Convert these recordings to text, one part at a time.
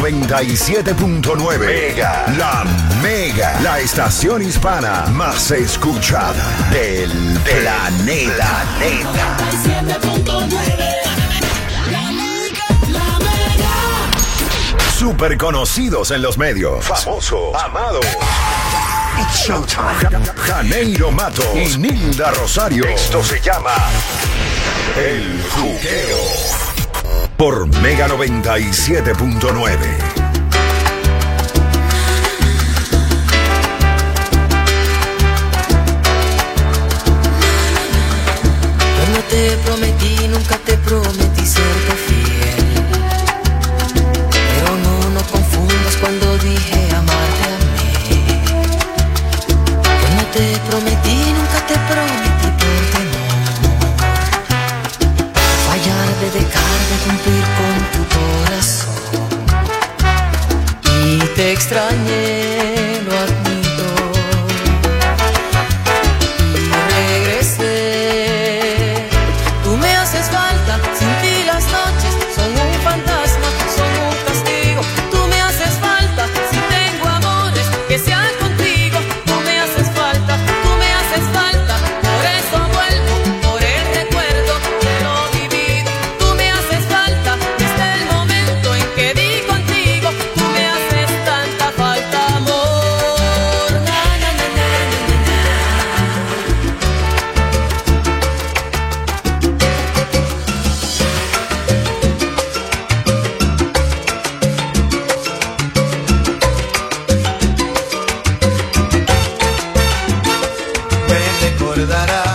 97.9 Mega, la Mega, la estación hispana más escuchada del planeta. planeta. 97.9 La Mega, la Mega. Super conocidos en los medios. Famosos, amados. It's Showtime. Janeiro Matos y Nilda Rosario. Esto se llama El Juqueo por Mega 97.9. te prometí, nunca te prometí ser стране. recordarás.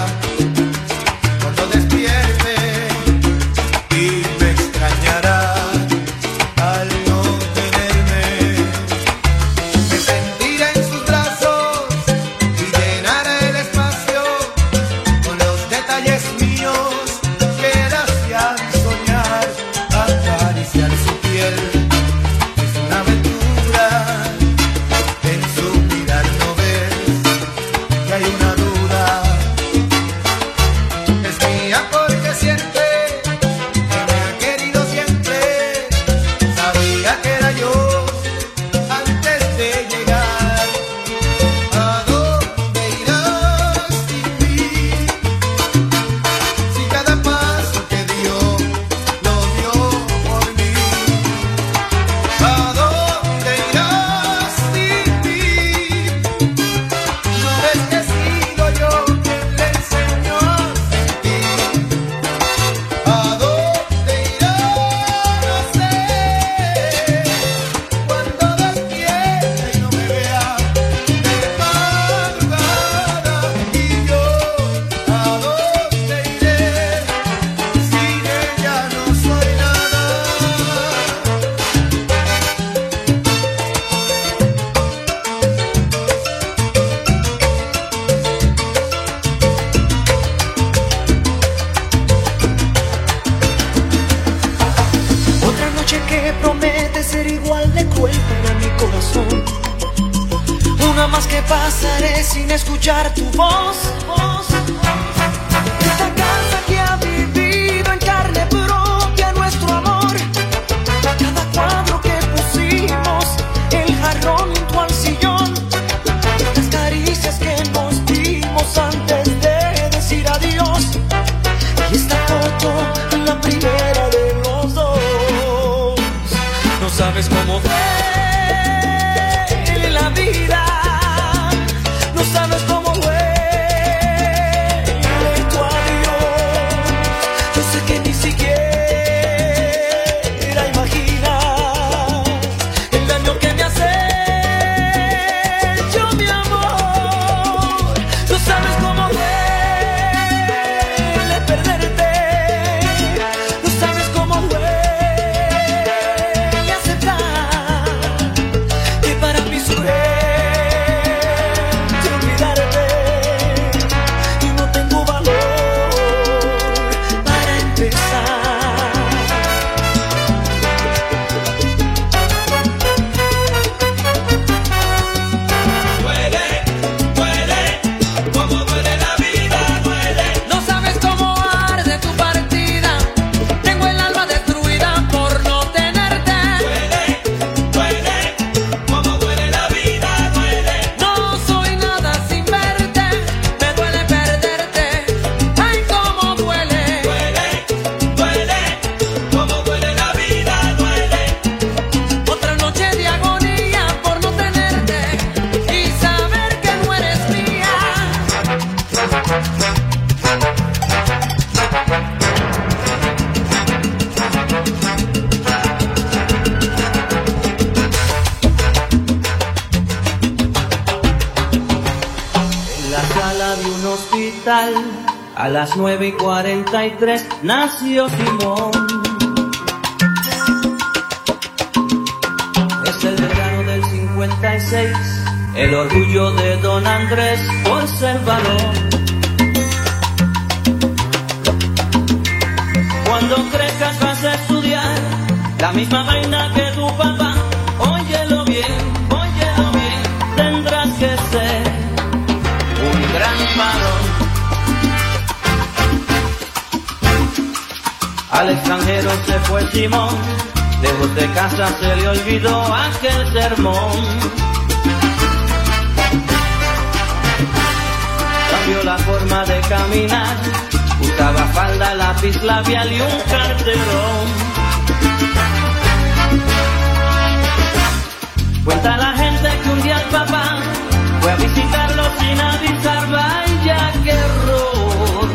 Occidental, a las 9 y 43 nació Simón. Es el verano del 56, el orgullo de don Andrés por ser varón. Cuando crezcas vas a estudiar la misma vaina que tu papá. Óyelo bien, Al extranjero se fue Simón, lejos de casa se le olvidó aquel sermón. Cambió la forma de caminar, usaba falda, lápiz labial y un carterón. Cuenta la gente que un día el papá fue a visitarlo sin avisar, vaya qué error.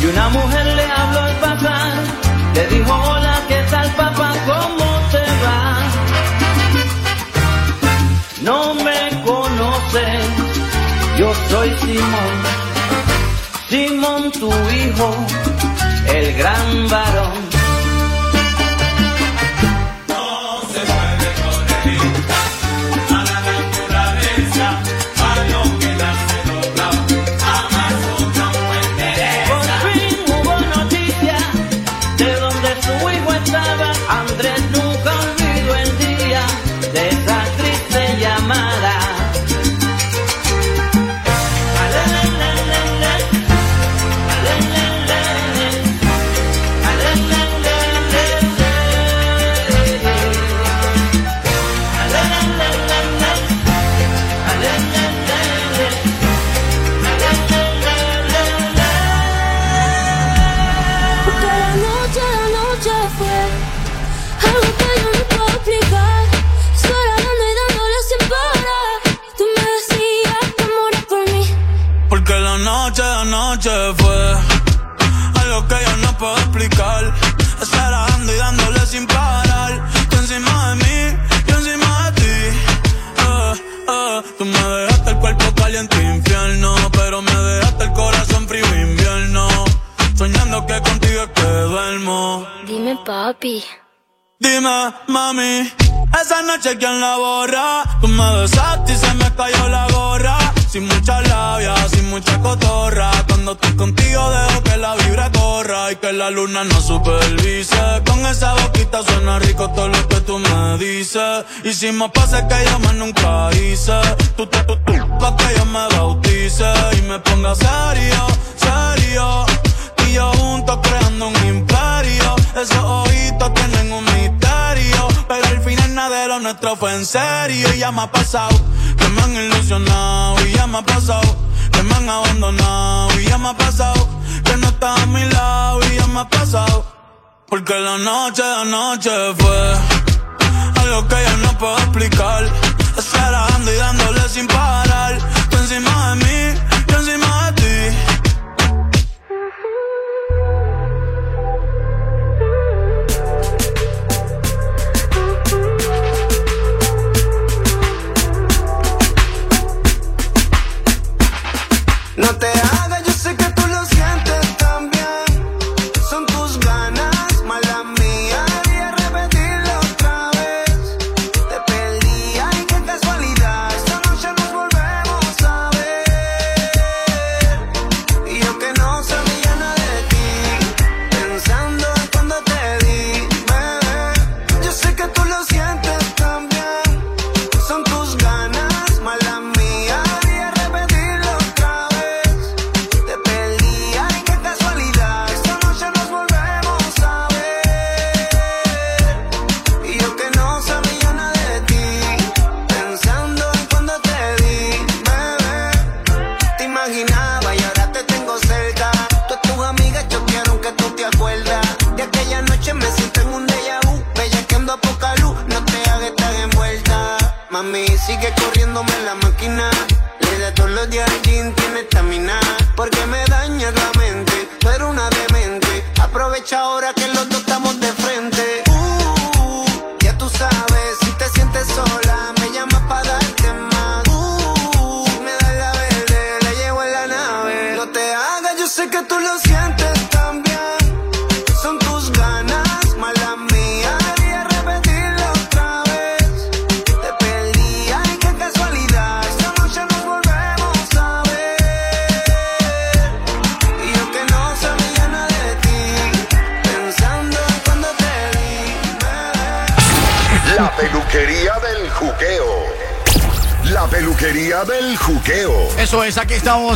Y una mujer le habló al papá, le dijo, hola, ¿qué tal papá? ¿Cómo te va? No me conoces, yo soy Simón, Simón tu hijo, el gran varón. Noche la borra. Tú me besaste y se me cayó la gorra. Sin mucha labia, sin mucha cotorra. Cuando estoy contigo dejo que la vibra corra y que la luna no supervise. Con esa boquita suena rico todo lo que tú me dices. Y si me pasa que yo más nunca hice. Tú, tú, tú, tú, pa' que yo me bautice y me ponga serio, serio. Yo juntos creando un imperio. Esos ojitos tienen un misterio. Pero al final nada de lo nuestro fue en serio. Y ya me ha pasado que me han ilusionado. Y ya me ha pasado que me han abandonado. Y ya me ha pasado que no estás a mi lado. Y ya me ha pasado. Porque la noche, la noche fue algo que yo no puedo explicar. Esperando y dándole sin parar. Tú encima de mí, yo encima de No te hagas,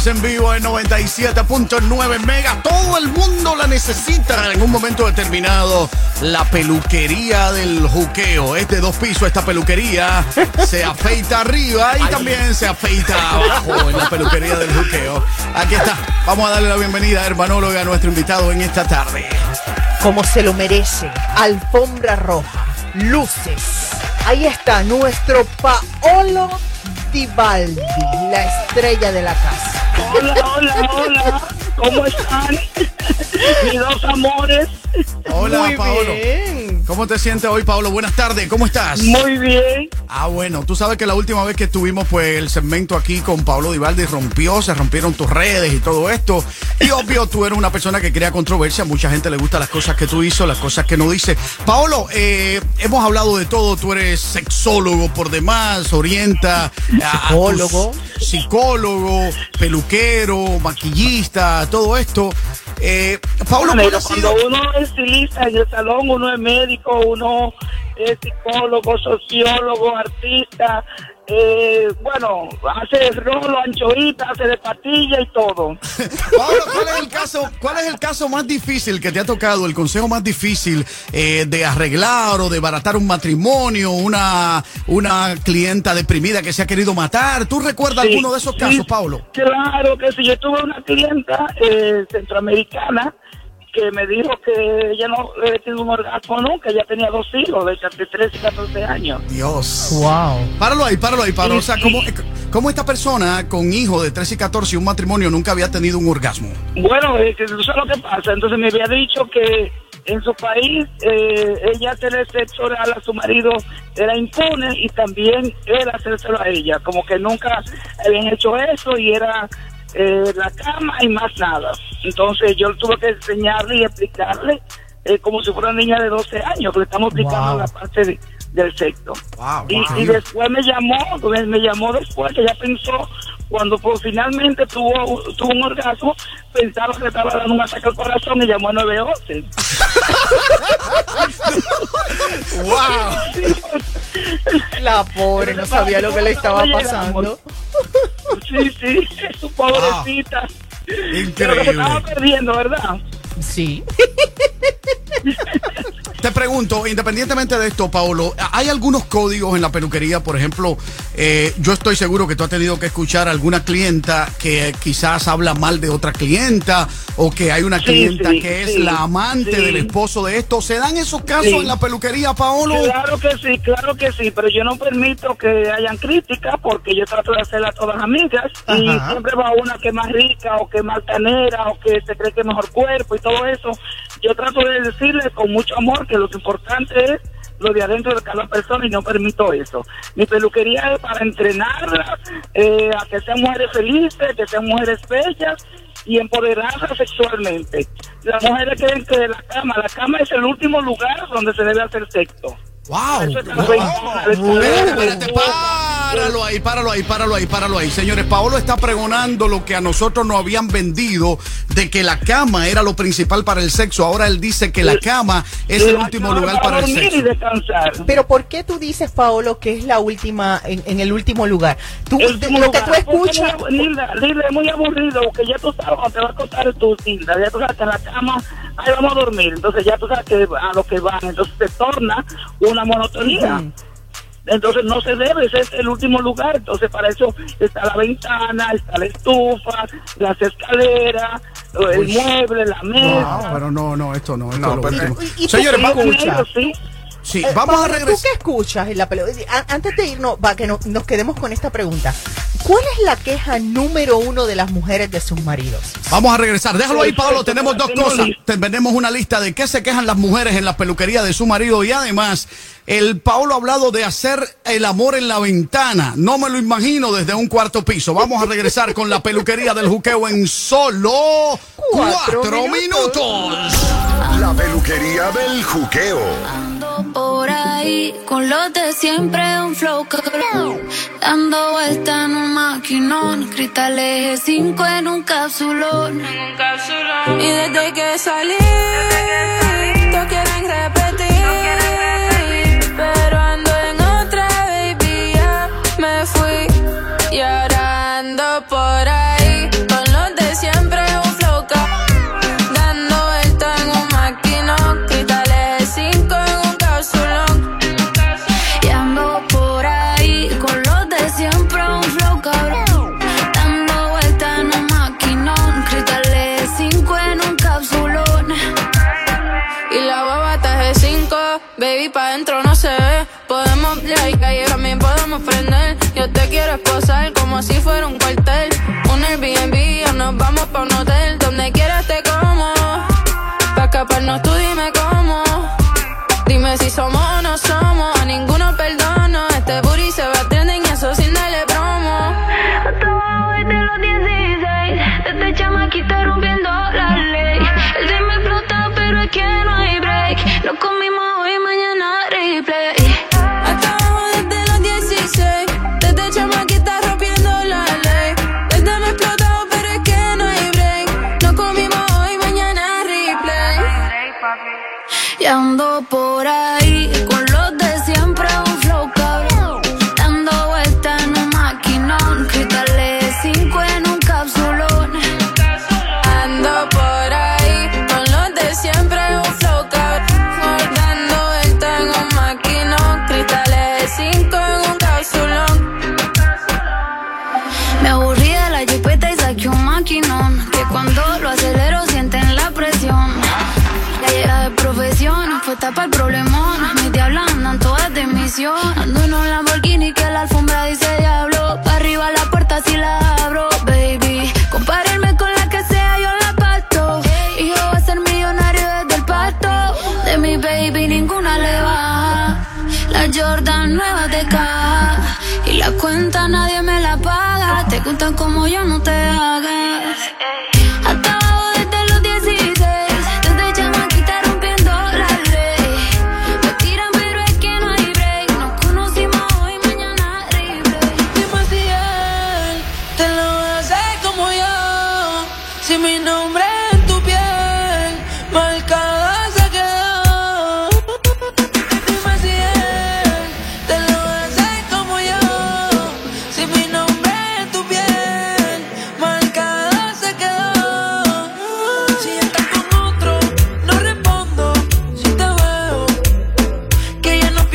estamos en vivo en 97.9 Mega. Todo el mundo la necesita en un momento determinado. La peluquería del juqueo. Es de dos pisos esta peluquería. Se afeita arriba y también se afeita abajo en la peluquería del juqueo. Aquí está. Vamos a darle la bienvenida, hermanóloga, a nuestro invitado en esta tarde. como se lo merece. Alfombra roja, luces. Ahí está nuestro Paolo Divaldi, la estrella de la casa. Hola, hola, hola. ¿Cómo están? Mis dos amores. Hola, Muy Paolo. bien. ¿Cómo te sientes hoy, Paolo? Buenas tardes. ¿Cómo estás? Muy bien. Ah, bueno, tú sabes que la última vez que estuvimos, pues el segmento aquí con Pablo Divaldi rompió, se rompieron tus redes y todo esto. Y obvio, tú eres una persona que crea controversia, mucha gente le gustan las cosas que tú hizo, las cosas que no dice. Paolo, eh, hemos hablado de todo, tú eres sexólogo por demás, orienta. a- a tus- Psicólogo. psicólogo, peluquero, maquillista, todo esto. Eh, ¿cuál Pero cuando uno es estilista en el salón, uno es médico, uno es psicólogo, sociólogo, artista. Eh, bueno, hace rolo, anchoita, hace de patilla y todo. Pablo, ¿cuál es el caso, cuál es el caso más difícil que te ha tocado, el consejo más difícil eh, de arreglar o de baratar un matrimonio, una, una clienta deprimida que se ha querido matar? ¿Tú recuerdas Sí, alguno de esos sí, casos, Pablo? Claro que sí. Yo tuve una clienta eh, centroamericana que me dijo que ella no había tenido un orgasmo nunca, ella tenía dos hijos de entre 13 y 14 años. Dios. Wow. Páralo ahí, páralo ahí, Pablo. O sea, ¿cómo, cómo esta persona con hijo de 13 y 14 y un matrimonio nunca había tenido un orgasmo? Bueno, eh, que eso es lo que pasa. Entonces me había dicho que en su país eh, ella tener sexo oral a su marido era impune y también él hacérselo a ella. Como que nunca habían hecho eso y era eh, la cama y más nada. Entonces yo tuve que enseñarle y explicarle eh, como si fuera una niña de 12 años, que le estamos explicando Wow. la parte de- del sexo. Wow, Y, wow. y después me llamó, me, me llamó después que ella pensó, cuando pues, finalmente tuvo, tuvo un orgasmo, pensaba que le estaba dando un ataque al corazón y llamó a 911. ¡Wow! La pobre no sabía lo que le estaba pasando. Sí, sí, su pobrecita. Pero que Increíble. estaba perdiendo, ¿verdad? Sí. Te pregunto, independientemente de esto, Paolo, ¿hay algunos códigos en la peluquería? Por ejemplo, eh, yo estoy seguro que tú has tenido que escuchar a alguna clienta que quizás habla mal de otra clienta o que hay una Sí, clienta sí, que es sí, la amante sí. del esposo de esto. ¿Se dan esos casos Sí. en la peluquería, Paolo? Claro que sí, claro que sí, pero yo no permito que hayan críticas porque yo trato de hacerlas todas amigas y siempre va una que es más rica o que es más altanera o que se cree que es mejor cuerpo y todo eso. Yo trato de decirles con mucho amor que lo importante es lo de adentro de cada persona y no permito eso. Mi peluquería es para entrenarlas eh, a que sean mujeres felices, que sean mujeres bellas y empoderarlas sexualmente. Las mujeres creen que la cama, la cama es el último lugar donde se debe hacer sexo. ¡Wow! Espérate, páralo ahí, páralo ahí, páralo ahí, páralo ahí. Señores, Paolo está pregonando lo que a nosotros nos habían vendido de que la cama era lo principal para el sexo. Ahora él dice que la cama es el último lugar para el sexo. Pero ¿por qué tú dices, Paolo, que es la última, en, en el último lugar? Tú, El último lo que tú escuchas, Linda, Linda, es muy aburrido porque ya tú sabes cuando te vas a acostar tu Linda, ya tú sabes que en la cama, ahí vamos a dormir, entonces ya tú sabes que a lo que van, entonces se torna una monotonía. Entonces no se debe, ese es el último lugar. Entonces para eso está la ventana, está la estufa, las escaleras, el Uy. mueble, la mesa. No, pero no, no, esto no, esto No, es lo pero- último. ¿Y- y tú Señores, vamos, escuchas? Sí, sí, Eh, vamos a Paolo, ¿Tú regresar. qué escuchas en la pelota? Antes de irnos, va, que no- nos quedemos con esta pregunta. ¿Cuál es la queja número uno de las mujeres de sus maridos? Vamos a regresar. Déjalo ahí, Pablo. Tenemos dos cosas. Tenemos una lista de qué se quejan las mujeres en la peluquería de su marido y además el Pablo ha hablado de hacer el amor en la ventana. No me lo imagino desde un cuarto piso. Vamos a regresar con la peluquería del juqueo en solo Cuatro cuatro minutos. minutos. La peluquería del juqueo. Ahí con los de siempre, un flow cabrón. Dando vuelta en un maquinón, cristal eje 5 en un cápsulón. Y desde que salí, todos quieren repetir. como si fuera un cuarto.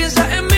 is that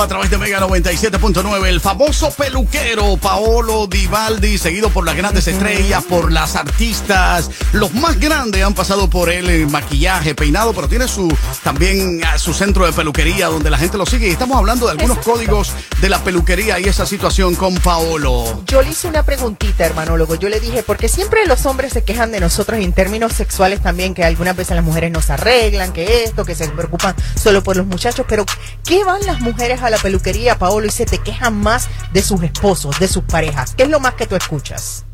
a través de Mega 97.9. El famoso peluquero Paolo Divaldi, seguido por las grandes estrellas, por las artistas. Los más grandes han pasado por él el maquillaje, peinado, pero tiene su también ah, su centro de peluquería donde la gente lo sigue. Y estamos hablando de algunos códigos de la peluquería y esa situación con Paolo. Yo le hice una preguntita, hermanólogo. Yo le dije, porque siempre los hombres se quejan de nosotros en términos sexuales también, que algunas veces las mujeres nos arreglan, que esto, que se preocupan solo por los muchachos, pero ¿qué van las mujeres a la peluquería, Paolo, y se te quejan más de sus esposos, de sus parejas. ¿Qué es lo más que tú escuchas?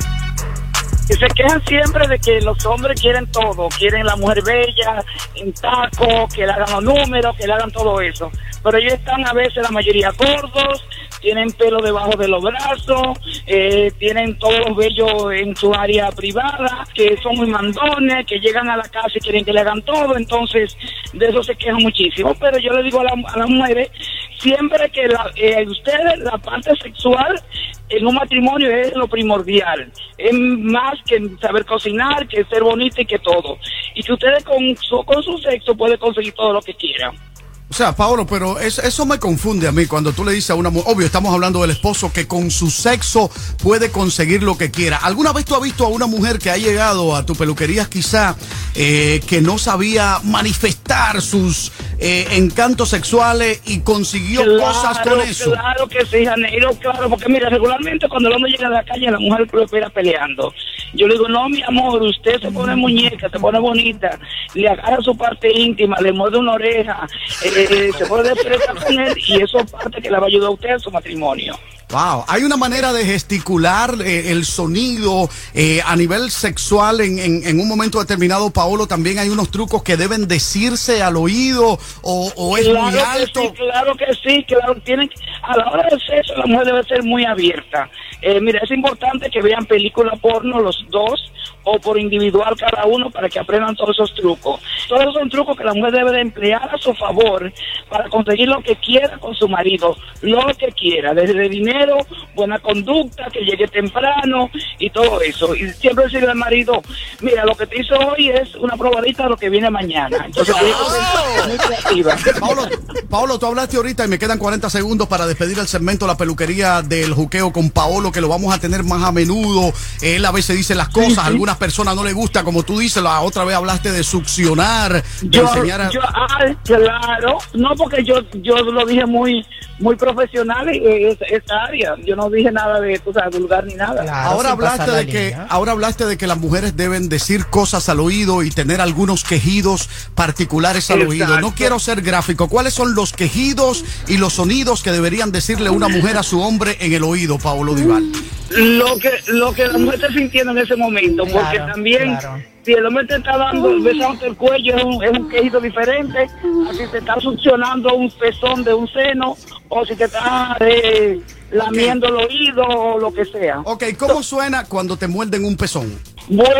que se quejan siempre de que los hombres quieren todo, quieren la mujer bella, en taco, que le hagan los números, que le hagan todo eso. Pero ellos están a veces la mayoría gordos, tienen pelo debajo de los brazos, eh, tienen todos los vellos en su área privada, que son muy mandones, que llegan a la casa y quieren que le hagan todo, entonces de eso se quejan muchísimo. Pero yo le digo a, la, a las mujeres siempre que la, eh, ustedes, la parte sexual en un matrimonio es lo primordial. Es más que saber cocinar, que ser bonita y que todo. Y que ustedes con su, con su sexo pueden conseguir todo lo que quieran. O sea, Paolo, pero es- eso me confunde a mí cuando tú le dices a una mujer, obvio, estamos hablando del esposo que con su sexo puede conseguir lo que quiera. ¿Alguna vez tú has visto a una mujer que ha llegado a tu peluquería quizá eh, que no sabía manifestar sus eh, encantos sexuales y consiguió cosas con eso? Claro que sí, Janeiro, claro, porque mira, regularmente cuando el hombre llega a la calle, la mujer lo espera peleando. Yo le digo, no, mi amor, usted se pone muñeca, se pone bonita, le agarra su parte íntima, le muerde una oreja, eh, se puede él y eso es parte que le va a ayudar a usted en su matrimonio. Wow, hay una manera de gesticular eh, el sonido eh, a nivel sexual en, en- en un momento determinado, Paolo. También hay unos trucos que deben decirse al oído o, o es claro muy que alto. sí, claro que sí, claro, tienen, a la hora del sexo la mujer debe ser muy abierta. Eh, mira, es importante que vean película porno los dos o por individual cada uno para que aprendan todos esos trucos. Todos esos son trucos que la mujer debe de emplear a su favor para conseguir lo que quiera con su marido, lo que quiera, desde dinero, buena conducta, que llegue temprano y todo eso. Y siempre decirle al marido, mira, lo que te hizo hoy es una probadita de lo que viene mañana. Entonces, muy creativa. Paolo, Paolo, tú hablaste ahorita y me quedan 40 segundos para despedir el segmento La Peluquería del Juqueo con Paolo, que lo vamos a tener más a menudo. Él a veces dice las cosas, algunas personas no le gusta, como tú dices, la otra vez hablaste de succionar, de yo, enseñar a... yo, ah, claro, no porque yo yo lo dije muy muy profesional en esa, esa área, yo no dije nada de tú sabes, vulgar ni nada. Ahora hablaste la de que línea. ahora hablaste de que las mujeres deben decir cosas al oído y tener algunos quejidos particulares al oído. No quiero ser gráfico. ¿Cuáles son los quejidos y los sonidos que deberían decirle una mujer a su hombre en el oído, Paolo Dival? Lo que lo que la mujer está sintiendo en ese momento, porque también claro. Si el hombre te está dando besándote el cuello es un, es un quejido diferente, a si te está succionando un pezón de un seno o si te está eh, lamiendo el oído o lo que sea. Ok, ¿cómo suena cuando te muerden un pezón? Bueno,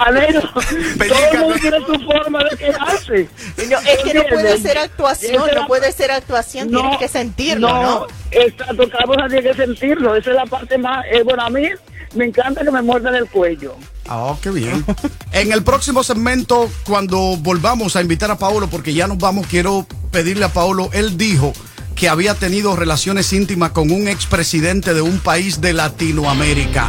Alero, todo el mundo tiene su forma de quejarse. No, es que no puede ser actuación, no puede ser actuación, tienes que sentirlo, ¿no? Exacto, cada cosa tiene que sentirlo. Esa es la parte más. eh, bueno, a mí me encanta que me muerdan el cuello. Ah, qué bien. En el próximo segmento, cuando volvamos a invitar a Paolo, porque ya nos vamos, quiero pedirle a Paolo, él dijo que había tenido relaciones íntimas con un expresidente de un país de Latinoamérica.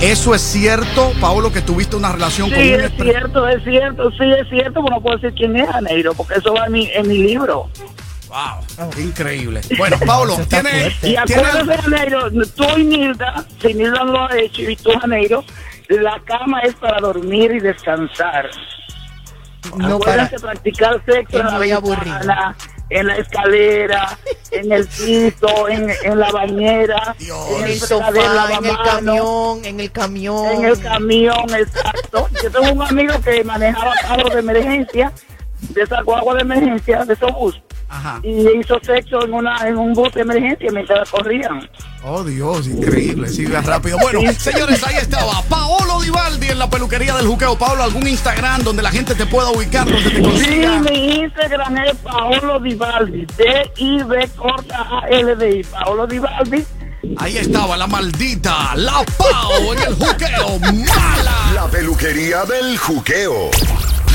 ¿Eso es cierto, Paolo, que tuviste una relación Sí, con un es expre- cierto, es cierto, sí, es cierto, pero no puedo decir quién es Janeiro, porque eso va en mi, en mi libro. Wow, qué increíble. Bueno, está ¿tiene. Y acuérdate, Janeiro, tú y Nilda, si Nilda lo ha hecho y tú, Janeiro, la cama es para dormir y descansar. No para. Acuérdense practicar sexo en la ventana, en la escalera, en el piso, en, en la bañera, Dios. En el sofá, en el camión, en el camión. En el camión, exacto. Yo tengo un amigo que manejaba carros de emergencia, de esa guagua de emergencia, de esos bus, Ajá. y hizo sexo en una en un bus de emergencia mientras corrían. Oh, Dios, increíble, sigue rápido. Bueno, señores, ahí estaba Paolo Divaldi en la peluquería del Juqueo. Paolo, ¿algún Instagram donde la gente te pueda ubicar, donde te Sí, mi Instagram es Paolo Divaldi, D-I-V corta A-L-D-I, Paolo Divaldi. Ahí estaba la maldita, la Pao en el Juqueo, mala. La peluquería del juqueo.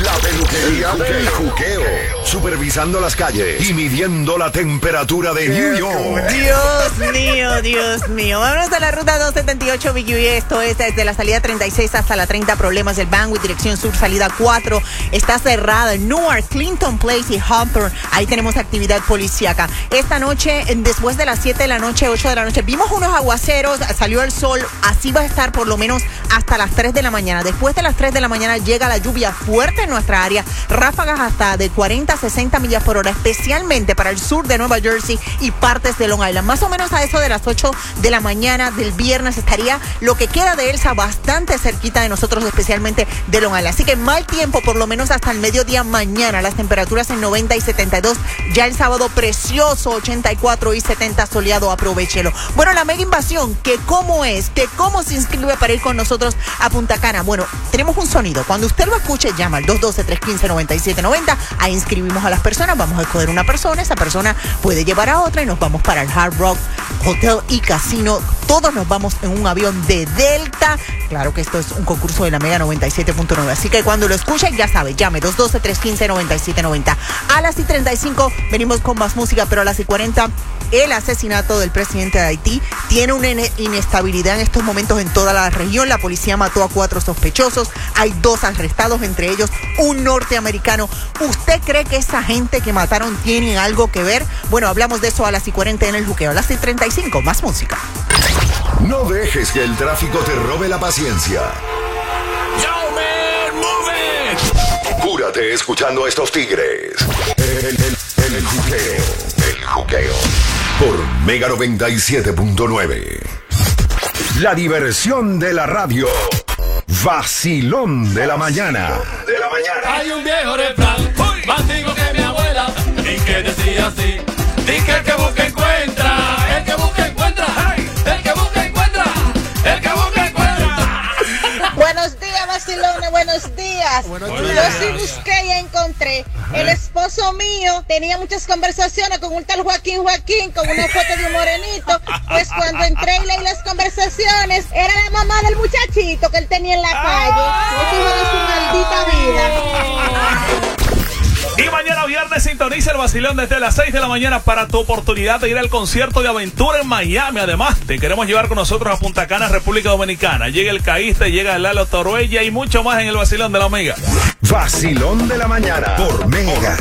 La peluquería del juqueo. Supervisando las calles y midiendo la temperatura de New York. Dios mío, Dios mío. Vámonos a la ruta 278 BQ. Esto es desde la salida 36 hasta la 30. Problemas del Banwith, dirección sur, salida 4. Está cerrada en Newark, Clinton Place y Hawthorne. Ahí tenemos actividad policíaca. Esta noche, después de las 7 de la noche, 8 de la noche, vimos unos aguaceros, salió el sol. Así va a estar por lo menos hasta las 3 de la mañana. Después de las 3 de la mañana llega la lluvia fuerte en nuestra área. Ráfagas hasta de 40 a 60 millas por hora, especialmente para el sur de Nueva Jersey y partes de Long Island. Más o menos a eso de las 8 de la mañana del viernes estaría lo que queda de Elsa bastante cerquita de nosotros, especialmente de Long Island. Así que mal tiempo, por lo menos hasta el mediodía mañana. Las temperaturas en 90 y 72. Ya el sábado precioso, 84 y 70 soleado. Aprovechelo. Bueno, la mega invasión, que cómo es, que cómo se inscribe para ir con nosotros a Punta Cana. Bueno, tenemos un sonido. Cuando usted lo escuche, llama al 212-315-9790. Ahí inscribimos a las personas. Vamos a escoger una persona. Esa persona puede llevar a otra y nos vamos para el Hard Rock Hotel y Casino. Todos nos vamos en un avión de Delta. Claro que esto es un concurso de la Mega 97.9. Así que cuando lo escuche, ya sabe, llame 212-315-9790. A las y 35 venimos con más música, pero a las y 40 el asesinato del presidente de Haití tiene una ine- inestabilidad en estos momentos en toda la región. La policía mató a cuatro sospechosos. Hay dos arrestados, entre ellos un norteamericano. ¿Usted cree que esa gente que mataron tiene algo que ver? Bueno, hablamos de eso a las y 40 en el juqueo. A las y 35, más música. No dejes que el tráfico te robe la paciencia. Yo, man, move it. Cúrate escuchando a estos tigres. El, el- el- el juqueo. El juqueo. Por Mega 97.9. La diversión de la radio. Vacilón de la mañana. De la mañana. Hay un viejo refrán, más antiguo que mi abuela, y que decía así: Di que el que busca encuentra, el que busca buenos días. Buenos Yo días. sí busqué y encontré. El esposo mío tenía muchas conversaciones con un tal Joaquín Joaquín con una foto de un morenito. Pues cuando entré y leí las conversaciones, era la mamá del muchachito que él tenía en la calle. Los hijos de su maldita vida. Y mañana viernes sintoniza el vacilón desde las 6 de la mañana para tu oportunidad de ir al concierto de aventura en Miami. Además, te queremos llevar con nosotros a Punta Cana, República Dominicana. Llega el Caíste, llega Lalo Toruella y mucho más en el vacilón de la Omega. Vacilón de la mañana. Por Mega.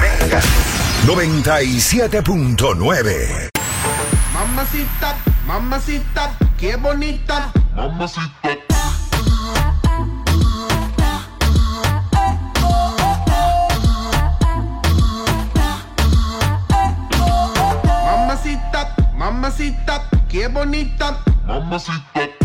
97.9. Mamacita, mamacita, qué bonita. Mamacita, mamacita, qué bonita. Ella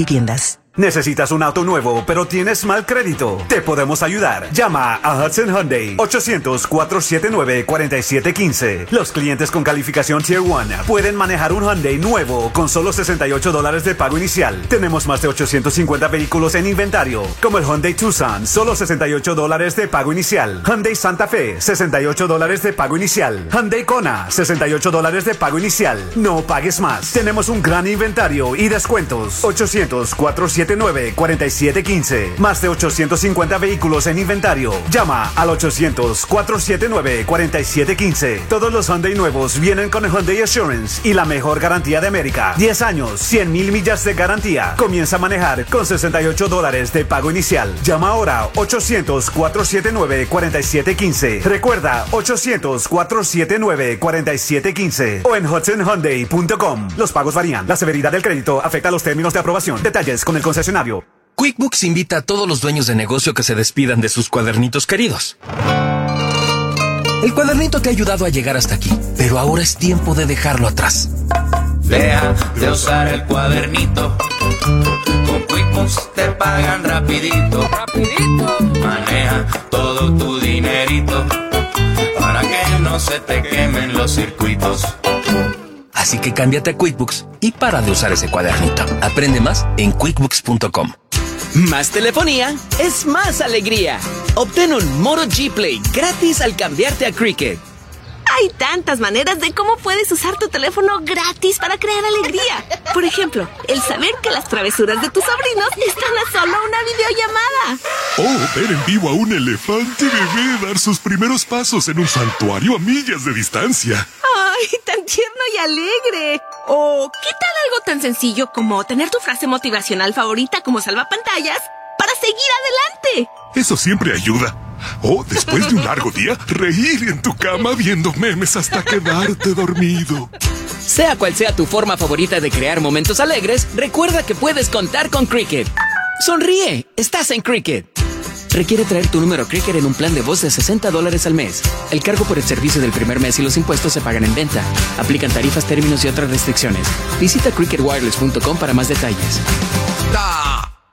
viviendas. ¿Necesitas un auto nuevo, pero tienes mal crédito? Te podemos ayudar. Llama a Hudson Hyundai 800-479-4715. Los clientes con calificación Tier 1 pueden manejar un Hyundai nuevo con solo 68 dólares de pago inicial. Tenemos más de 850 vehículos en inventario, como el Hyundai Tucson, solo 68 dólares de pago inicial. Hyundai Santa Fe, 68 dólares de pago inicial. Hyundai Kona, 68 dólares de pago inicial. No pagues más. Tenemos un gran inventario y descuentos. 800 479 800-479-4715. Más de 850 vehículos en inventario. Llama al 800-479-4715. Todos los Hyundai nuevos vienen con el Hyundai Assurance y la mejor garantía de América. 10 años, 100 mil millas de garantía. Comienza a manejar con 68 dólares de pago inicial. Llama ahora 800-479-4715. Recuerda 800-479-4715 o en hudsonhyundai.com. Los pagos varían. La severidad del crédito afecta los términos de aprobación. Detalles con el concesionario. QuickBooks invita a todos los dueños de negocio que se despidan de sus cuadernitos queridos. El cuadernito te ha ayudado a llegar hasta aquí, pero ahora es tiempo de dejarlo atrás. Deja de usar el cuadernito. Con QuickBooks te pagan rapidito. Rapidito. Maneja todo tu dinerito. Para que no se te quemen los circuitos. Así que cámbiate a QuickBooks y para de usar ese cuadernito. Aprende más en quickbooks.com. Más telefonía es más alegría. Obtén un Moto G Play gratis al cambiarte a Cricket. Hay tantas maneras de cómo puedes usar tu teléfono gratis para crear alegría. Por ejemplo, el saber que las travesuras de tus sobrinos están a solo una videollamada. Oh, ver en vivo a un elefante bebé dar sus primeros pasos en un santuario a millas de distancia. ¡Ay, tan tierno y alegre! O, ¿qué tal algo tan sencillo como tener tu frase motivacional favorita como salvapantallas para seguir adelante? Eso siempre ayuda. O después de un largo día, reír en tu cama viendo memes hasta quedarte dormido. Sea cual sea tu forma favorita de crear momentos alegres, recuerda que puedes contar con Cricket. Sonríe, estás en Cricket. Requiere traer tu número Cricket en un plan de voz de 60 dólares al mes. El cargo por el servicio del primer mes y los impuestos se pagan en venta. Aplican tarifas, términos y otras restricciones. Visita cricketwireless.com para más detalles.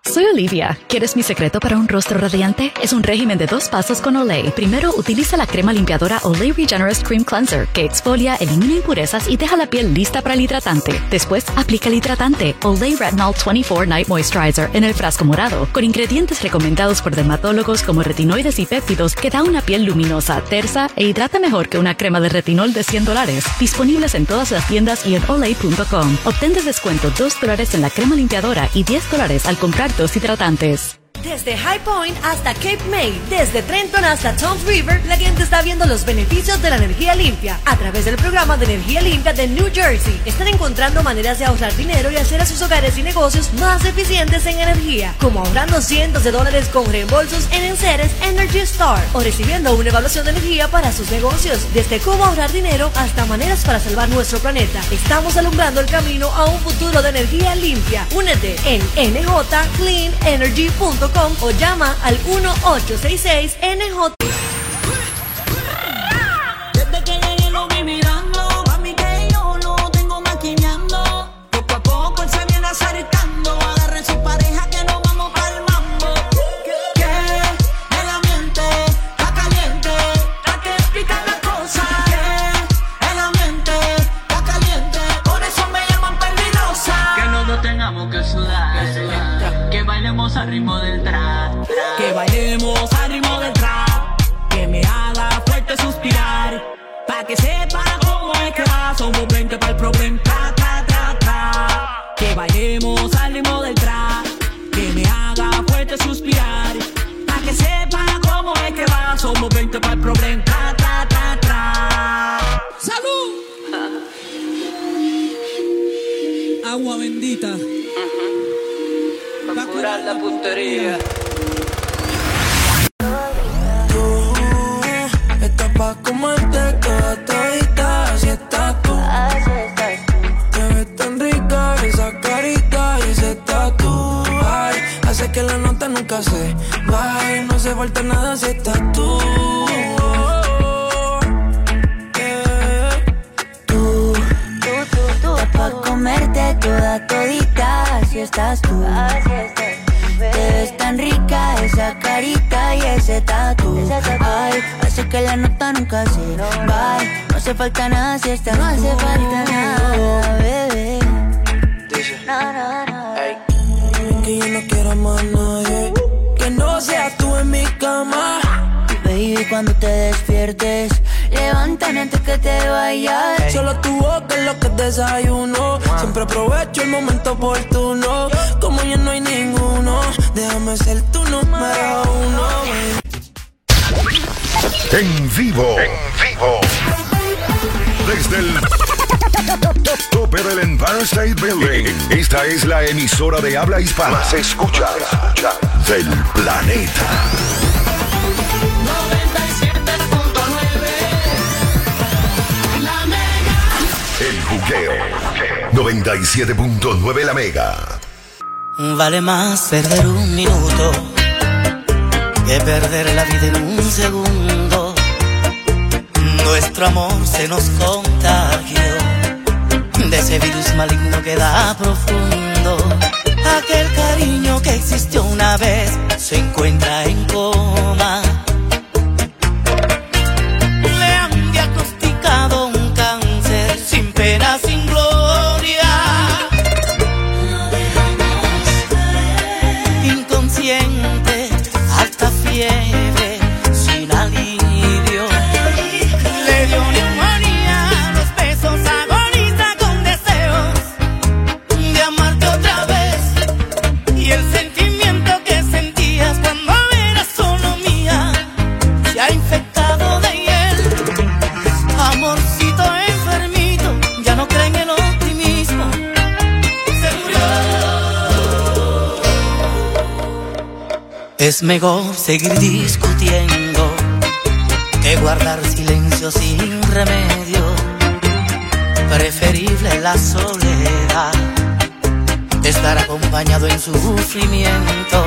Soy Olivia. ¿Quieres mi secreto para un rostro radiante? Es un régimen de dos pasos con Olay. Primero, utiliza la crema limpiadora Olay Regenerous Cream Cleanser, que exfolia, elimina impurezas y deja la piel lista para el hidratante. Después, aplica el hidratante Olay Retinol 24 Night Moisturizer en el frasco morado, con ingredientes recomendados por dermatólogos como retinoides y péptidos que da una piel luminosa, tersa e hidrata mejor que una crema de retinol de 100 dólares. Disponibles en todas las tiendas y en olay.com. Obtén de descuento 2 dólares en la crema limpiadora y 10 dólares al comprar hidratantes. Desde High Point hasta Cape May, desde Trenton hasta Toms River, la gente está viendo los beneficios de la energía limpia. A través del programa de energía limpia de New Jersey, están encontrando maneras de ahorrar dinero y hacer a sus hogares y negocios más eficientes en energía, como ahorrando cientos de dólares con reembolsos en enseres Energy Star o recibiendo una evaluación de energía para sus negocios. Desde cómo ahorrar dinero hasta maneras para salvar nuestro planeta. Estamos alumbrando el camino a un futuro de energía limpia. Únete en njcleanenergy.com o llama al 1866-NJ. Desde falta nada si estás tú. Yeah. Tú, estás pa' comerte toda todita, así estás tú. Te ves tan rica esa carita y ese tatu. Ay, hace que la nota nunca se va. No hace falta nada si estás No hace falta nada, bebé. No, no, no. Que yo no quiero más nadie aunque no seas tú en mi cama. Baby, cuando te despiertes, levántame antes que te vayas. Solo tu boca es lo que desayuno. Siempre aprovecho el momento oportuno. Como ya no hay ninguno, déjame ser tu número uno. En vivo, en vivo. Desde el tope del Empire State Building. Esta es la emisora de habla hispana. Se escucha del planeta. 97.9 la mega El juqueo. 97.9 la mega. Vale más perder un minuto que perder la vida en un segundo. Nuestro amor se nos contagió de ese virus maligno que da profundo aquel cariño que existió una vez se encuentra en coma. Es mejor seguir discutiendo que guardar silencio sin remedio. Preferible la soledad, estar acompañado en sufrimiento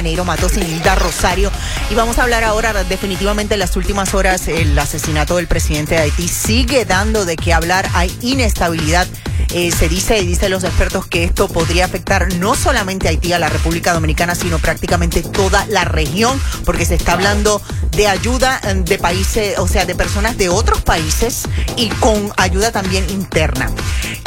Janeiro Matos y Hilda Rosario. Y vamos a hablar ahora, definitivamente en las últimas horas, el asesinato del presidente de Haití sigue dando de qué hablar, hay inestabilidad. Eh, se dice y dicen los expertos que esto podría afectar no solamente a Haití, a la República Dominicana, sino prácticamente toda la región, porque se está hablando de ayuda eh, de países, o sea, de personas de otros países y con ayuda también interna.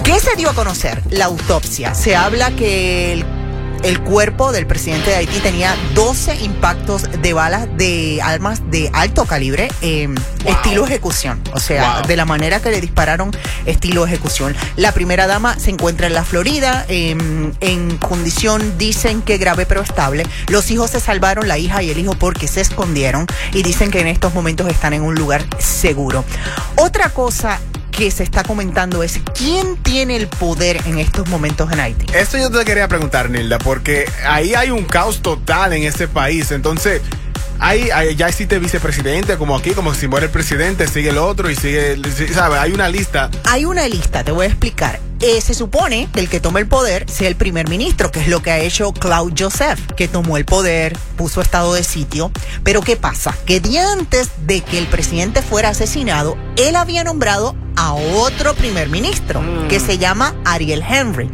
¿Qué se dio a conocer? La autopsia. Se habla que el el cuerpo del presidente de Haití tenía 12 impactos de balas de armas de alto calibre, eh, estilo ejecución. O sea, Wow. de la manera que le dispararon, estilo ejecución. La primera dama se encuentra en la Florida, eh, en condición, dicen que grave pero estable. Los hijos se salvaron, la hija y el hijo, porque se escondieron y dicen que en estos momentos están en un lugar seguro. Otra cosa que se está comentando es quién tiene el poder en estos momentos en Haití. Esto yo te quería preguntar, Nilda, porque ahí hay un caos total en ese país. Entonces, hay, hay- ya existe vicepresidente, como aquí, como si muere el presidente, sigue el otro y sigue, ¿sabes? Hay una lista. Hay una lista, te voy a explicar. Eh, se supone que el que toma el poder sea el primer ministro, que es lo que ha hecho Claude Joseph, que tomó el poder, puso estado de sitio. Pero ¿qué pasa? Que día antes de que el presidente fuera asesinado, él había nombrado a otro primer ministro, que se llama Ariel Henry.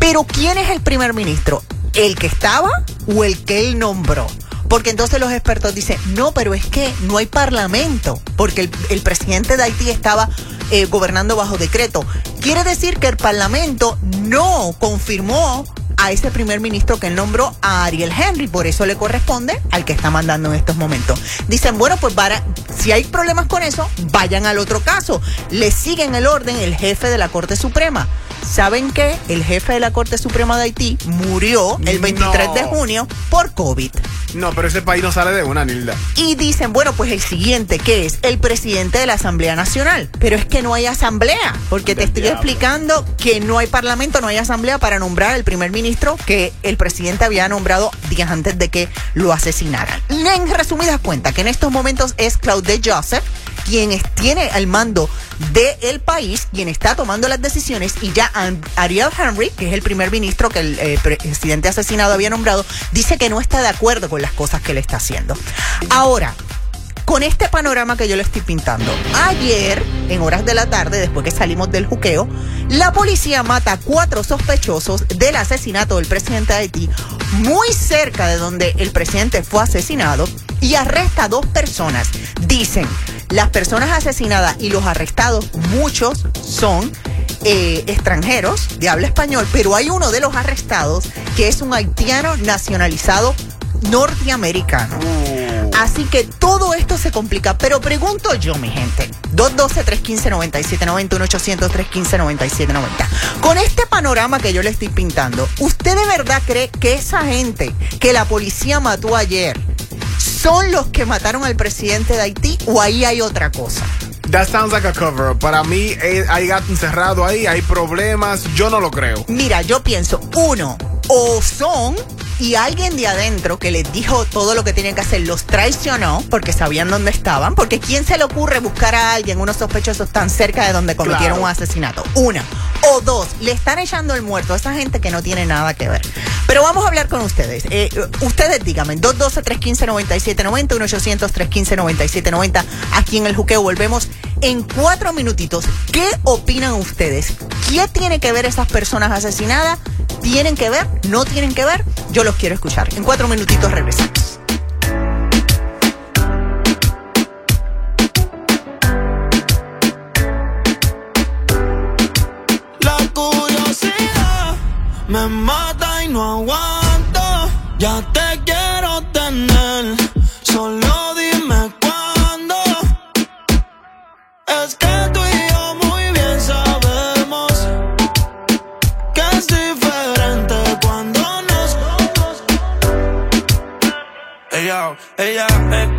Pero ¿quién es el primer ministro? ¿El que estaba o el que él nombró? Porque entonces los expertos dicen, no, pero es que no hay parlamento, porque el, presidente de Haití estaba eh, gobernando bajo decreto. Quiere decir que el parlamento no confirmó a ese primer ministro que él nombró a Ariel Henry, por eso le corresponde al que está mandando en estos momentos. Dicen, bueno, pues para, si hay problemas con eso, vayan al otro caso. Le siguen el orden el jefe de la Corte Suprema. ¿Saben qué? El jefe de la Corte Suprema de Haití murió el 23 de junio por COVID. No, pero ese país no sale de una, Nilda. Y dicen, bueno, pues el siguiente, que es el presidente de la Asamblea Nacional. Pero es que no hay asamblea, porque te estoy explicando que no hay parlamento, no hay asamblea para nombrar al primer ministro que el presidente había nombrado días antes de que lo asesinaran. En resumidas cuentas, que en estos momentos es Claude Joseph quien tiene el mando del país, quien está tomando las decisiones, y ya Ariel Henry, que es el primer ministro que el eh, pre- presidente asesinado había nombrado, dice que no está de acuerdo con las cosas que le está haciendo. Ahora, con este panorama que yo le estoy pintando, ayer, en horas de la tarde, después que salimos del juqueo, la policía mata a cuatro sospechosos del asesinato del presidente de Haití, muy cerca de donde el presidente fue asesinado, y arresta a dos personas. Dicen, las personas asesinadas y los arrestados, muchos son eh, extranjeros de habla español, pero hay uno de los arrestados que es un haitiano nacionalizado norteamericano. Así que todo esto se complica. Pero pregunto yo, mi gente. 212-315-9790, 1-800-315-9790. Con este panorama que yo le estoy pintando, ¿usted de verdad cree que esa gente que la policía mató ayer son los que mataron al presidente de Haití o ahí hay otra cosa? That sounds like a cover. Para mí, eh, hay gato encerrado ahí, hay problemas. Yo no lo creo. Mira, yo pienso, uno, o son y alguien de adentro que les dijo todo lo que tenían que hacer los traicionó porque sabían dónde estaban, porque ¿quién se le ocurre buscar a alguien, unos sospechosos tan cerca de donde cometieron Claro. un asesinato? Una. O dos, le están echando el muerto a esa gente que no tiene nada que ver. Pero vamos a hablar con ustedes. Eh, ustedes díganme, 212-315-9790, 1-800-315-9790. Aquí en el Juqueo volvemos en cuatro minutitos. ¿Qué opinan ustedes? ¿Qué tiene que ver esas personas asesinadas? ¿Tienen que ver? ¿No tienen que ver? Yo los quiero escuchar. En cuatro minutitos regresamos. La curiosidad me mata y no aguanto. Ya te quiero tener, Ella, es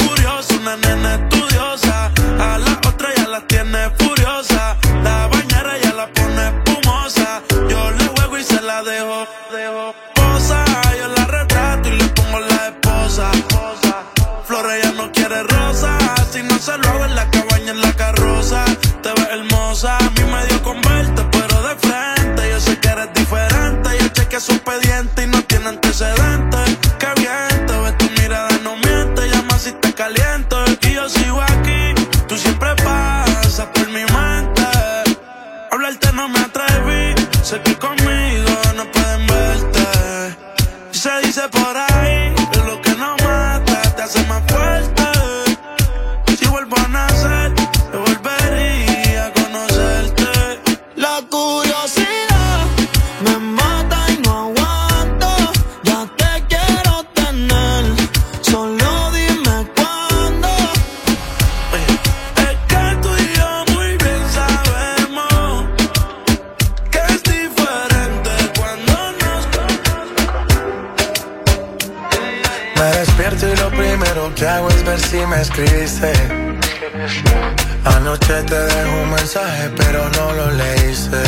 Anoche te dejo un mensaje, pero no lo leíste.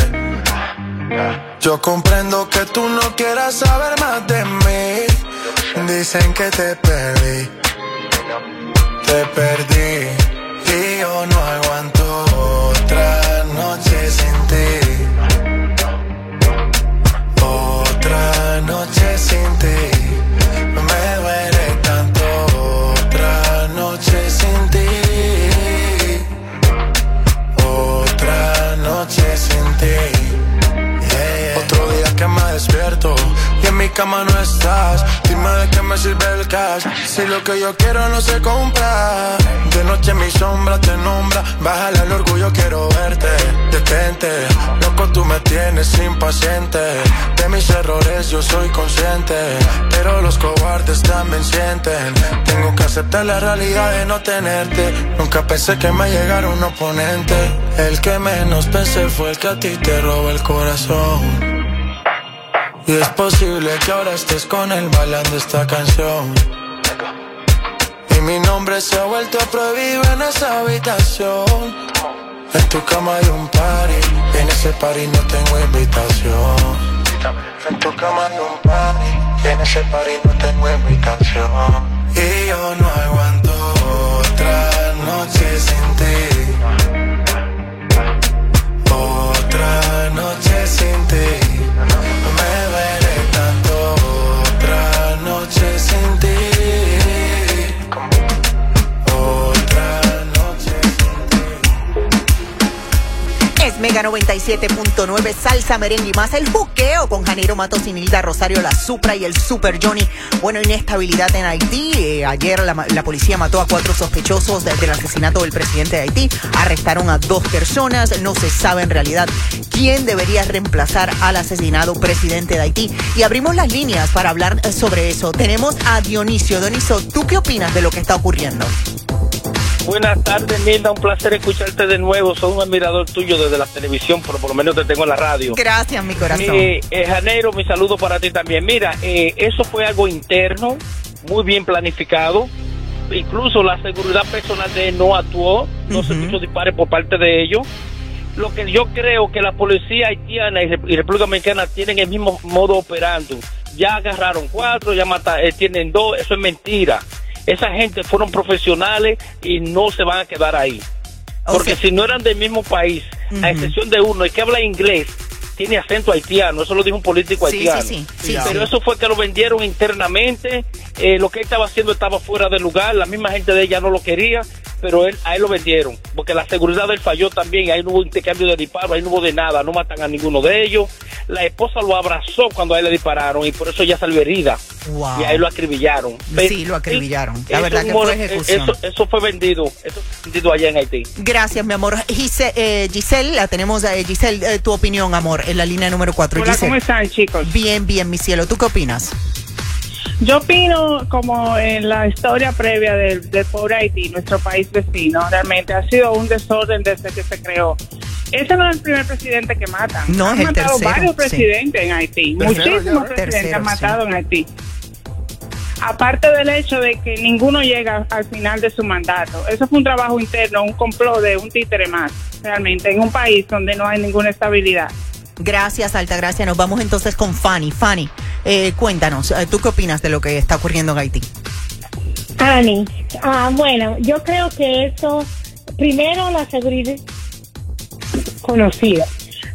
Yo comprendo que tú no quieras saber más de mí. Dicen que te perdí. Te perdí. Y yo no cama no estás. Dime de qué me sirve el cash si lo que yo quiero no se compra. De noche mi sombra te nombra. Bájale el orgullo, quiero verte. Detente, loco, tú me tienes impaciente. De mis errores yo soy consciente. Pero los cobardes también sienten. Tengo que aceptar la realidad de no tenerte. Nunca pensé que me llegara un oponente. El que menos pensé fue el que a ti te robó el corazón. Y es posible que ahora estés con él bailando esta canción. Y mi nombre se ha vuelto prohibido en esa habitación. En tu cama hay un party, en ese party no tengo invitación. En tu cama hay un party, en ese party no tengo invitación. Y yo no aguanto otra noche sin ti. Otra noche sin ti. Mega 97.9 Salsa Merengue y más el juqueo con Janeiro Matos y Nilda Rosario, la Supra y el Super Johnny. Bueno, inestabilidad en Haití. Eh, ayer la, la policía mató a cuatro sospechosos de- del asesinato del presidente de Haití. Arrestaron a dos personas. No se sabe en realidad quién debería reemplazar al asesinado presidente de Haití. Y abrimos las líneas para hablar eh, sobre eso. Tenemos a Dionisio. Dionisio, ¿tú qué opinas de lo que está ocurriendo? Buenas tardes, Nilda. Un placer escucharte de nuevo. Soy un admirador tuyo desde la televisión, pero por lo menos te tengo en la radio. Gracias, mi corazón. Mi, eh, Janeiro, mi saludo para ti también. Mira, eh, eso fue algo interno, muy bien planificado. Incluso la seguridad personal de él no actuó, no se escuchó dispares por parte de ellos. Lo que yo creo que la policía haitiana y, Rep- y República Dominicana tienen el mismo modo operando. Ya agarraron cuatro, ya mata, eh, tienen dos, eso es mentira. Esa gente fueron profesionales y no se van a quedar ahí. Porque si no eran del mismo país, a excepción de uno, el que habla inglés, tiene acento haitiano, eso lo dijo un político haitiano. sí, sí, sí, Pero sí. eso fue que lo vendieron internamente, eh, lo que él estaba haciendo estaba fuera de lugar, la misma gente de ella no lo quería, pero él, a él lo vendieron, porque la seguridad de él falló también, ahí no hubo intercambio de disparos, ahí no hubo de nada, no matan a ninguno de ellos. La esposa lo abrazó cuando a él le dispararon y por eso ella salió herida. Wow. Y ahí lo acribillaron. Sí, lo acribillaron. La Eso verdad es que fue ejecución. Eso, eso fue vendido, eso fue vendido allá en Haití. Gracias, mi amor. Gise- eh, Giselle, la tenemos. eh, Giselle, eh, tu opinión, amor, en la línea número 4. Hola, ¿cómo están, chicos? Bien, bien, mi cielo. ¿Tú qué opinas? Yo opino como en la historia previa del, del pobre Haití, nuestro país vecino, realmente ha sido un desorden desde que se creó. Ese no es el primer presidente que matan. No, han es el matado tercero, varios sí. presidentes en Haití. Tercero Muchísimos presidentes Tercero, han sí. matado en Haití. Aparte del hecho de que ninguno llega al final de su mandato. Eso fue un trabajo interno, un complot de un títere más, realmente, en un país donde no hay ninguna estabilidad. Gracias, Altagracia. Nos vamos entonces con Fanny. Fanny, eh, cuéntanos, eh, ¿tú qué opinas de lo que está ocurriendo en Haití? Ani, ah, bueno, yo creo que eso, primero la seguridad conocida.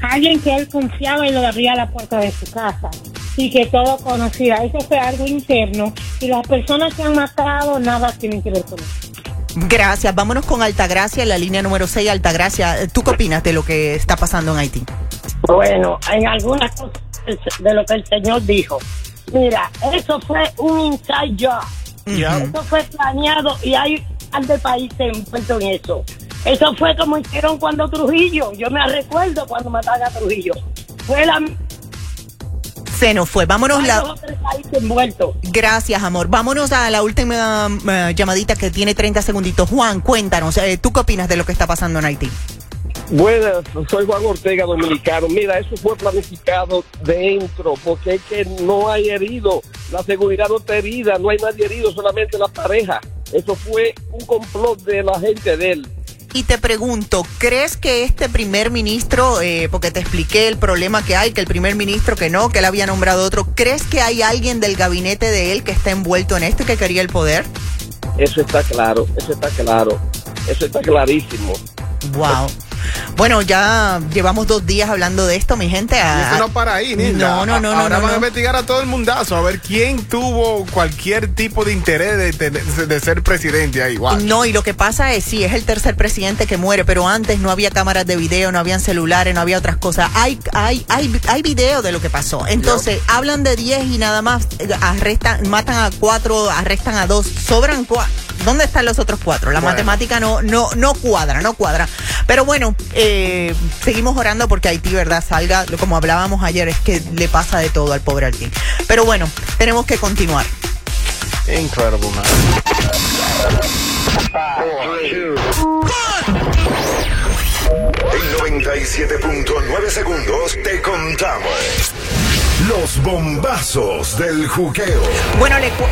Alguien que él confiaba y lo abría a la puerta de su casa. y que todo conocía. Eso fue algo interno y las personas que han matado nada tienen que ver con eso. Gracias. Vámonos con Altagracia, en la línea número 6. Altagracia, ¿tú qué opinas de lo que está pasando en Haití? Bueno, en algunas cosas de lo que el señor dijo. Mira, eso fue un inside job. Eso fue planeado y hay al de país envuelto en eso. Eso fue como hicieron cuando Trujillo. Yo me recuerdo cuando mataron a Trujillo. Fue la Se nos fue. Vámonos hay la... países envueltos. Gracias, amor. Vámonos a la última eh, llamadita que tiene 30 segunditos. Juan, cuéntanos, eh, ¿tú qué opinas de lo que está pasando en Haití? Buenas, soy Juan Ortega, dominicano. Mira, eso fue planificado dentro, porque es que no hay herido. La seguridad no está herida, no hay nadie herido, solamente la pareja. Eso fue un complot de la gente de él. Y te pregunto, ¿crees que este primer ministro, eh, porque te expliqué el problema que hay, que el primer ministro que no, que él había nombrado otro, ¿crees que hay alguien del gabinete de él que está envuelto en esto y que quería el poder? Eso está claro, eso está claro, eso está clarísimo. Wow. Bueno, ya llevamos dos días hablando de esto, mi gente. Ah, esto no para ahí, Nilda. No, no, no, no. Ahora no, van a investigar a todo el mundazo, a ver quién tuvo cualquier tipo de interés de, de- de- ser presidente ahí. No, y lo que pasa es, sí, es el tercer presidente que muere, pero antes no había cámaras de video, no habían celulares, no había otras cosas. Hay, hay, hay, hay video de lo que pasó. Entonces, hablan de 10 y nada más eh, arrestan, matan a cuatro, arrestan a dos, sobran cuatro. ¿Dónde están los otros cuatro? La Bueno. matemática no, no, no cuadra, no cuadra. Pero bueno, eh, seguimos orando porque Haití, ¿verdad? Salga, como hablábamos ayer, es que le pasa de todo al pobre Haití. Pero bueno, tenemos que continuar. Incredible, man. En 97.9 segundos te contamos los bombazos del juqueo. Bueno, le cu-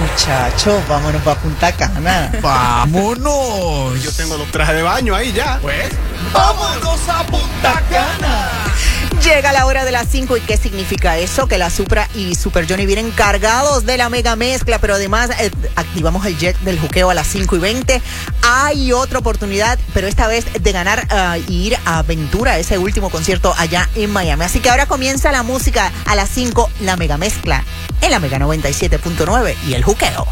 Muchachos, vámonos para Punta Cana. ¡Vámonos! Yo tengo los trajes de baño ahí ya. Pues. ¡Vámonos a Punta Cana! Llega la hora de las 5 y ¿qué significa eso? Que la Supra y Super Johnny vienen cargados de la mega mezcla, pero además eh, activamos el jet del juqueo a las 5 y 20. Hay otra oportunidad, pero esta vez de ganar ah, y ir a Aventura, ese último concierto allá en Miami. Así que ahora comienza la música a las 5, la mega mezcla en la mega 97.9 y el juqueo.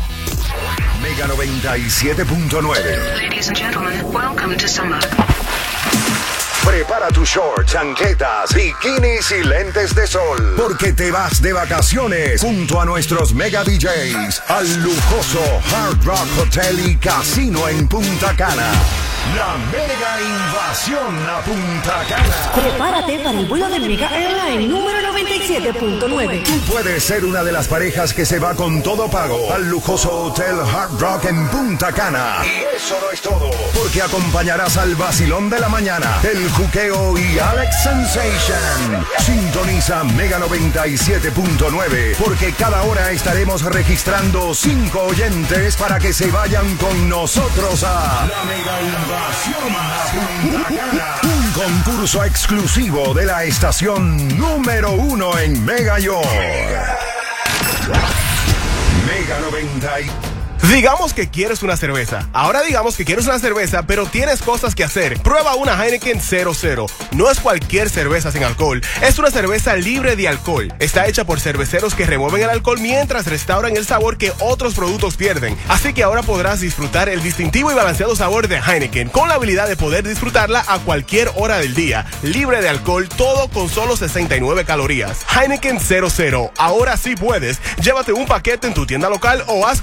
Mega 97.9. Ladies and gentlemen, welcome to summer. Prepara tus shorts, chanquetas, bikinis y lentes de sol. Porque te vas de vacaciones junto a nuestros mega DJs al lujoso Hard Rock Hotel y Casino en Punta Cana. La mega invasión a Punta Cana. Prepárate para el vuelo de Mega Airline número 97.9. Tú puedes ser una de las parejas que se va con todo pago al lujoso Hotel Hard Rock en Punta Cana. Y eso no es todo, porque acompañarás al vacilón de la mañana, el juqueo y Alex Sensation. Sintoniza Mega 97.9, porque cada hora estaremos registrando cinco oyentes para que se vayan con nosotros a la Mega Invasión. Un concurso exclusivo de la estación número uno en Mega York. Mega 90. Digamos que quieres una cerveza. Ahora digamos que quieres una cerveza, pero tienes cosas que hacer. Prueba una Heineken 00. No es cualquier cerveza sin alcohol. Es una cerveza libre de alcohol. Está hecha por cerveceros que remueven el alcohol mientras restauran el sabor que otros productos pierden. Así que ahora podrás disfrutar el distintivo y balanceado sabor de Heineken con la habilidad de poder disfrutarla a cualquier hora del día. Libre de alcohol, todo con solo 69 calorías. Heineken 00. Ahora sí puedes. Llévate un paquete en tu tienda local o haz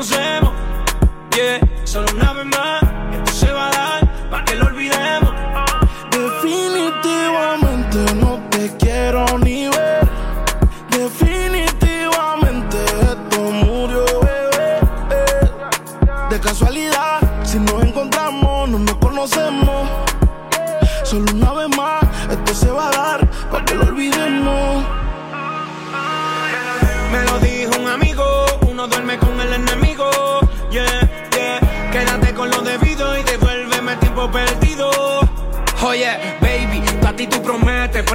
Yeah, solo una vez más.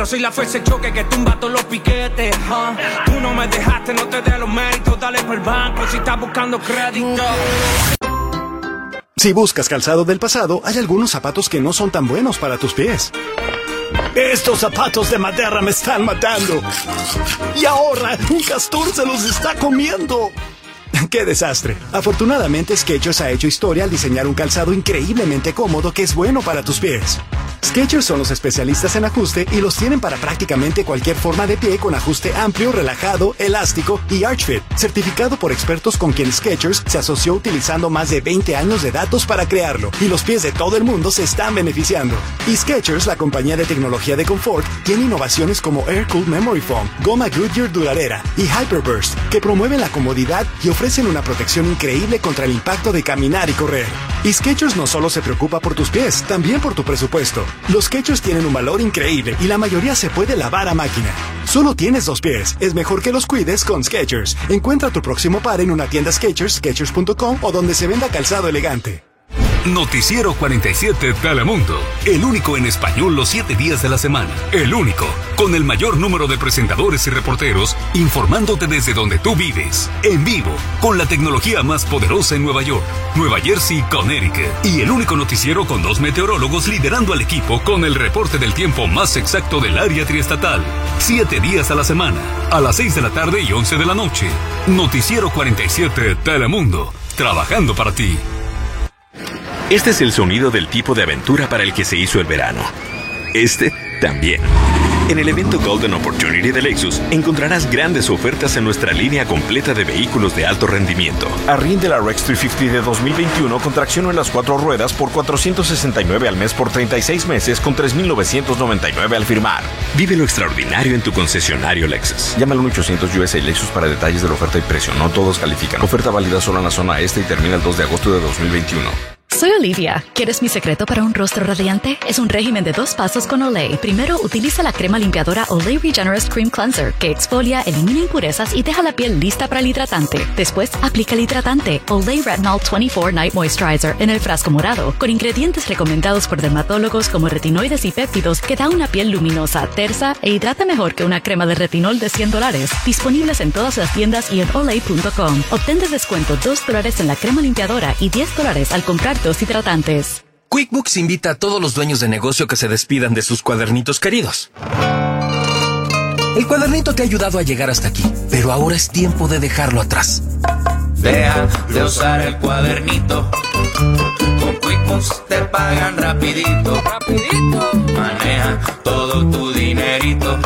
Pero la fuerza choque que tumba todos los piquetes. Tú no me dejaste, no te dé los méritos, dale por el banco si estás buscando crédito. Si buscas calzado del pasado, hay algunos zapatos que no son tan buenos para tus pies. Estos zapatos de madera me están matando. Y ahora un castor se los está comiendo. ¡Qué desastre! Afortunadamente, Skechers ha hecho historia al diseñar un calzado increíblemente cómodo que es bueno para tus pies. Skechers son los especialistas en ajuste y los tienen para prácticamente cualquier forma de pie con ajuste amplio, relajado, elástico y Arch Fit, certificado por expertos con quien Skechers se asoció utilizando más de 20 años de datos para crearlo y los pies de todo el mundo se están beneficiando. Y Skechers, la compañía de tecnología de confort, tiene innovaciones como Air Cool Memory Foam, goma Goodyear duradera y Hyperburst, que promueven la comodidad y ofrecen una protección increíble contra el impacto de caminar y correr. Y Skechers no solo se preocupa por tus pies, también por tu presupuesto. Los Skechers tienen un valor increíble y la mayoría se puede lavar a máquina. Solo tienes dos pies, es mejor que los cuides con Skechers. Encuentra tu próximo par en una tienda Skechers, Skechers.com o donde se venda calzado elegante. Noticiero 47 Telemundo. El único en español los siete días de la semana. El único. Con el mayor número de presentadores y reporteros informándote desde donde tú vives. En vivo. Con la tecnología más poderosa en Nueva York, Nueva Jersey, Connecticut. Y el único noticiero con dos meteorólogos liderando al equipo con el reporte del tiempo más exacto del área triestatal. Siete días a la semana. A las 6 de la tarde y 11 de la noche. Noticiero 47 Telemundo. Trabajando para ti. Este es el sonido del tipo de aventura para el que se hizo el verano. Este también. En el evento Golden Opportunity de Lexus encontrarás grandes ofertas en nuestra línea completa de vehículos de alto rendimiento. Arriende la Rex 350 de 2021 con tracción en las cuatro ruedas por 469 al mes por 36 meses con 3.999 al firmar. Vive lo extraordinario en tu concesionario Lexus. Llama al 1-800 USA Lexus para detalles de la oferta y precio. No todos califican. Oferta válida solo en la zona este y termina el 2 de agosto de 2021. Soy Olivia. ¿Quieres mi secreto para un rostro radiante? Es un régimen de dos pasos con Olay. Primero, utiliza la crema limpiadora Olay Regenerist Cream Cleanser, que exfolia, elimina impurezas y deja la piel lista para el hidratante. Después, aplica el hidratante Olay Retinol 24 Night Moisturizer en el frasco morado, con ingredientes recomendados por dermatólogos como retinoides y péptidos que da una piel luminosa, tersa e hidrata mejor que una crema de retinol de 100 dólares. Disponibles en todas las tiendas y en olay.com. Obtén de descuento 2 dólares en la crema limpiadora y 10 dólares al comprar hidratantes. QuickBooks invita a todos los dueños de negocio que se despidan de sus cuadernitos queridos. El cuadernito te ha ayudado a llegar hasta aquí, pero ahora es tiempo de dejarlo atrás. Deja de usar el cuadernito. Con QuickBooks te pagan rapidito. Rapidito. Maneja todo tu dinerito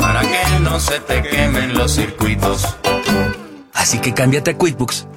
para que no se te quemen los circuitos. Así que cámbiate a QuickBooks